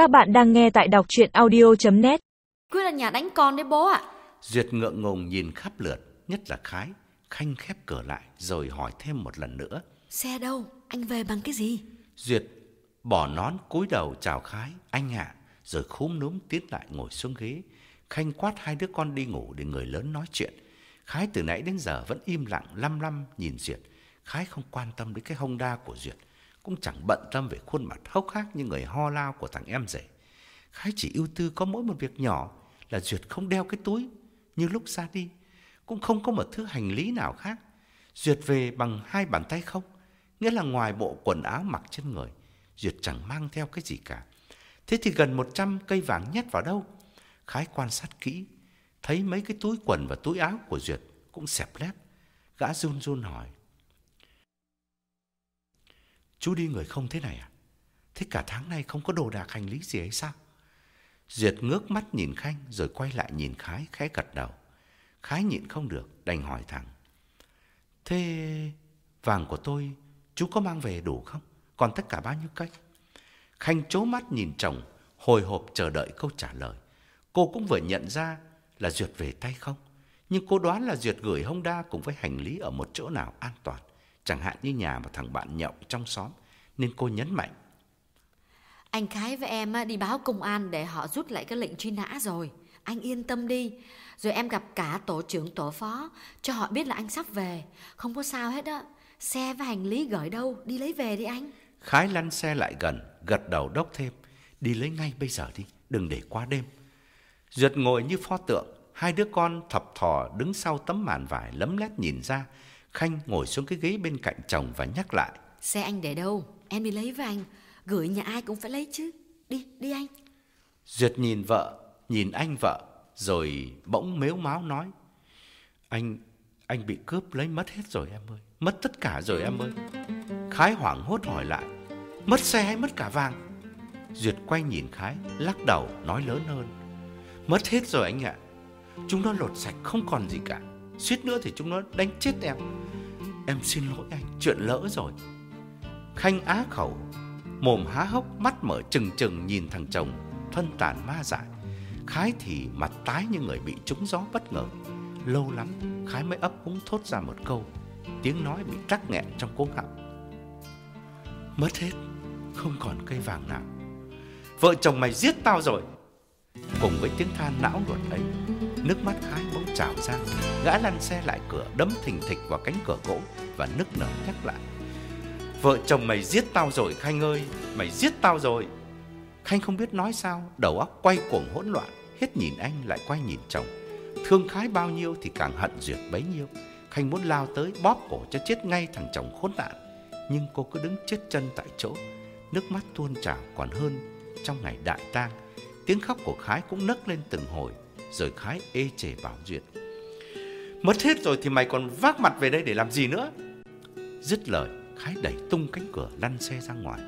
Các bạn đang nghe tại đọc chuyện audio.net Quyết là nhà đánh con đấy bố ạ. Duyệt ngượng ngùng nhìn khắp lượt, nhất là Khái. Khanh khép cửa lại rồi hỏi thêm một lần nữa. Xe đâu? Anh về bằng cái gì? Duyệt bỏ nón cúi đầu chào Khái, anh ạ, rồi khúm núm tiến lại ngồi xuống ghế. Khanh quát hai đứa con đi ngủ để người lớn nói chuyện. Khái từ nãy đến giờ vẫn im lặng lăm lăm nhìn Duyệt. Khái không quan tâm đến cái Honda của Duyệt, cũng chẳng bận tâm về khuôn mặt hốc hác như người ho lao của thằng em rể. Khái chỉ ưu tư có mỗi một việc nhỏ là Duyệt không đeo cái túi như lúc ra đi, cũng không có một thứ hành lý nào khác. Duyệt về bằng hai bàn tay không, nghĩa là ngoài bộ quần áo mặc trên người, Duyệt chẳng mang theo cái gì cả. Thế thì gần 100 cây vàng nhét vào đâu? Khái quan sát kỹ, thấy mấy cái túi quần và túi áo của Duyệt cũng xẹp lép. Gã run run hỏi. Chú đi người không thế này à? Thế cả tháng nay không có đồ đạc hành lý gì ấy sao? Duyệt ngước mắt nhìn Khanh rồi quay lại nhìn Khái khẽ gật đầu. Khái nhịn không được, đành hỏi thẳng. Thế vàng của tôi chú có mang về đủ không? Còn tất cả bao nhiêu cách? Khanh chố mắt nhìn chồng, hồi hộp chờ đợi câu trả lời. Cô cũng vừa nhận ra là Duyệt về tay không. Nhưng cô đoán là Duyệt gửi Honda cùng với hành lý ở một chỗ nào an toàn. Chẳng hạn như nhà mà thằng bạn nhậu trong xóm. Nên cô nhấn mạnh. Anh Khái với em đi báo công an để họ rút lại cái lệnh truy nã rồi. Anh yên tâm đi. Rồi em gặp cả tổ trưởng tổ phó cho họ biết là anh sắp về. Không có sao hết á. Xe và hành lý gửi đâu, đi lấy về đi anh. Khái lăn xe lại gần, gật đầu đốc thêm. Đi lấy ngay bây giờ đi, đừng để qua đêm. Duyệt ngồi như pho tượng, hai đứa con thập thò đứng sau tấm màn vải lấm lét nhìn ra. Khanh ngồi xuống cái ghế bên cạnh chồng và nhắc lại. Xe anh để đâu? Em đi lấy với anh. Gửi nhà ai cũng phải lấy chứ. Đi, đi anh. Duyệt nhìn vợ, nhìn anh vợ, rồi bỗng mếu máo nói. Anh, anh bị cướp lấy mất hết rồi em ơi. Mất tất cả rồi em ơi. Khái hoảng hốt hỏi lại. Mất xe hay mất cả vàng? Duyệt quay nhìn Khái, lắc đầu, nói lớn hơn. Mất hết rồi anh ạ. Chúng nó lột sạch không còn gì cả. Suýt nữa thì chúng nó đánh chết em. Em xin lỗi anh, chuyện lỡ rồi. Khanh á khẩu, mồm há hốc, mắt mở trừng trừng nhìn thằng chồng, thân tàn ma dại. Khái thì mặt tái như người bị trúng gió bất ngờ. Lâu lắm, Khái mới ấp úng thốt ra một câu. Tiếng nói bị tắc nghẹn trong cố họng. Mất hết, không còn cây vàng nào. Vợ chồng mày giết tao rồi. Cùng với tiếng than não ruột ấy, nước mắt Khái bỗng trào ra. Gã lăn xe lại cửa, đấm thình thịch vào cánh cửa gỗ và nức nở nhắc lại. Vợ chồng mày giết tao rồi Khanh ơi, mày giết tao rồi. Khanh không biết nói sao, đầu óc quay cuồng hỗn loạn, hết nhìn anh lại quay nhìn chồng. Thương Khái bao nhiêu thì càng hận Duyệt bấy nhiêu. Khanh muốn lao tới bóp cổ cho chết ngay thằng chồng khốn nạn. Nhưng cô cứ đứng chết chân tại chỗ, nước mắt tuôn trào còn hơn trong ngày đại tang. Tiếng khóc của Khái cũng nấc lên từng hồi, rồi Khái ê chề bảo Duyệt. Mất hết rồi thì mày còn vác mặt về đây để làm gì nữa? Dứt lời, Khái đẩy tung cánh cửa lăn xe ra ngoài.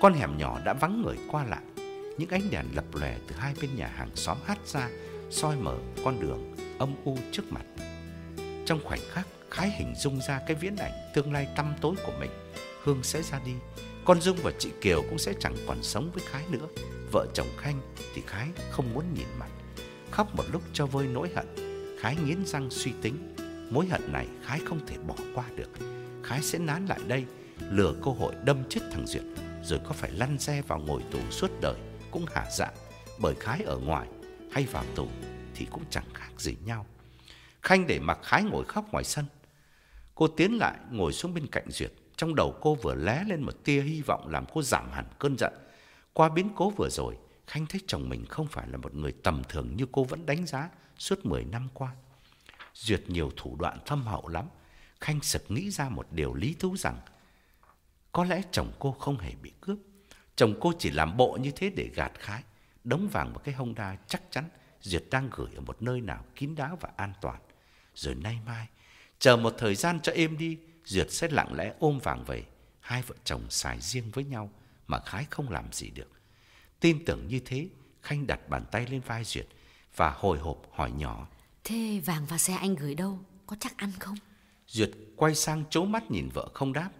Con hẻm nhỏ đã vắng người qua lại. Những ánh đèn lập lòe từ hai bên nhà hàng xóm hát ra, soi mở con đường âm u trước mặt. Trong khoảnh khắc, Khái hình dung ra cái viễn ảnh tương lai tăm tối của mình. Hương sẽ ra đi, con Dung và chị Kiều cũng sẽ chẳng còn sống với Khái nữa. Vợ chồng Khanh thì Khái không muốn nhìn mặt. Khóc một lúc cho vơi nỗi hận, Khái nghiến răng suy tính. Mối hận này Khái không thể bỏ qua được. Khái sẽ nán lại đây, lừa cơ hội đâm chết thằng Duyệt, rồi có phải lăn xe vào ngồi tù suốt đời cũng hả dạ, bởi Khái ở ngoài hay vào tù thì cũng chẳng khác gì nhau. Khanh để mặc Khái ngồi khóc ngoài sân. Cô tiến lại ngồi xuống bên cạnh Duyệt, trong đầu cô vừa lé lên một tia hy vọng làm cô giảm hẳn cơn giận. Qua biến cố vừa rồi, Khanh thấy chồng mình không phải là một người tầm thường như cô vẫn đánh giá suốt 10 năm qua. Duyệt nhiều thủ đoạn thâm hậu lắm. Khanh sực nghĩ ra một điều lý thú rằng có lẽ chồng cô không hề bị cướp. Chồng cô chỉ làm bộ như thế để gạt khái. Đống vàng vào cái hông đa chắc chắn Duyệt đang gửi ở một nơi nào kín đáo và an toàn. Rồi nay mai, chờ một thời gian cho êm đi, Duyệt sẽ lặng lẽ ôm vàng về. Hai vợ chồng xài riêng với nhau mà Khái không làm gì được. Tin tưởng như thế, Khanh đặt bàn tay lên vai Duyệt và hồi hộp hỏi nhỏ. Thế vàng và xe anh gửi đâu? Có chắc ăn không? Duyệt quay sang chố mắt nhìn vợ không đáp.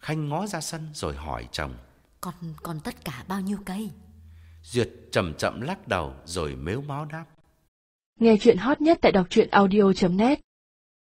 Khanh ngó ra sân rồi hỏi chồng. Còn còn tất cả bao nhiêu cây? Duyệt chậm chậm lắc đầu rồi mếu máo đáp. Nghe chuyện hot nhất tại đọc truyện audio.net